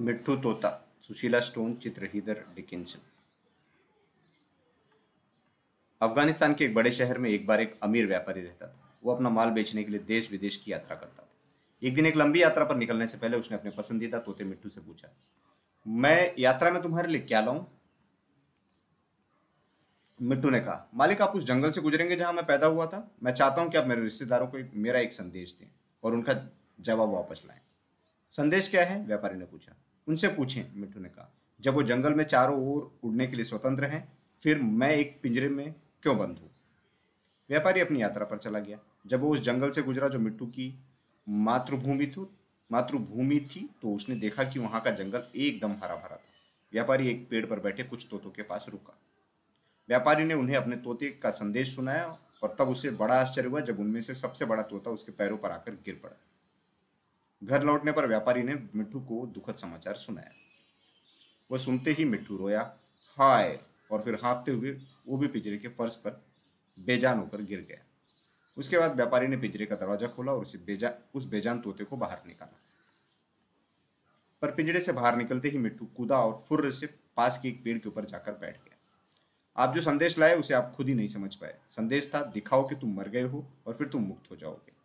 मिट्ठू तोता, सुशीला स्टोन चित्र Heather Dickinson. Afghanistan के एक बड़े शहर में एक बार एक अमीर व्यापारी रहता था। वो अपना माल बेचने के लिए देश विदेश की यात्रा करता था। एक दिन एक लंबी यात्रा पर निकलने से पहले उसने अपने पसंदीदा तोते मिट्टू से पूछा, मैं यात्रा में तुम्हारे लिए क्या लाऊं? मिट्टू ने कहा, मालिक, आप उस जंगल से गुजरेंगे जहाँ मैं पैदा हुआ था। मैं चाहता हूँ कि आप मेरे रिश्तेदारों को मेरा एक संदेश दें और उनका जवाब वापस लाएँ। संदेश क्या है? व्यापारी ने पूछा उनसे पूछें मिट्टू ने कहा। जब वो जंगल में चारों ओर उड़ने के लिए स्वतंत्र हैं, फिर मैं एक पिंजरे में क्यों बंद हूँ? व्यापारी अपनी यात्रा पर चला गया। जब वो उस जंगल से गुजरा जो मिट्टू की मातृभूमि थी मातृभूमि थी तो उसने देखा कि वहाँ का जंगल एकदम हरा भरा था। व्यापारी एक पेड़ पर बैठे कुछ तोतों के पास रुका। व्यापारी ने उन्हें अपने तोते का संदेश सुनाया और तब उसे बड़ा आश्चर्य हुआ जब उनमें से सबसे बड़ा तोता उसके पैरों पर आकर गिर पड़ा। घर लौटने पर व्यापारी ने मिट्टू को दुखद समाचार सुनाया। वह सुनते ही मिट्टू रोया, हाय, और फिर हाँफते हुए वो भी पिंजरे के फर्श पर बेजान होकर गिर गया। उसके बाद व्यापारी ने पिंजरे का दरवाज़ा खोला और उसे बेजा, उस बेजान तोते को बाहर निकाला। पर पिंजरे से बाहर निकलते ही मिट्टू कूदा और फुर्र से पास के एक पेड़ के ऊपर जाकर बैठ गया। आप जो संदेश लाए, उसे आप खुद ही नहीं समझ पाए। संदेश था, दिखाओ कि तुम मर गए हो और फिर तुम मुक्त हो जाओगे।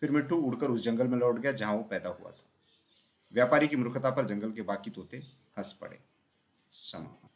फिर मिट्टू उड़कर उस जंगल में लौट गया जहाँ वो पैदा हुआ था। व्यापारी की मूर्खता पर जंगल के बाकी तोते हंस पड़े। समाप्त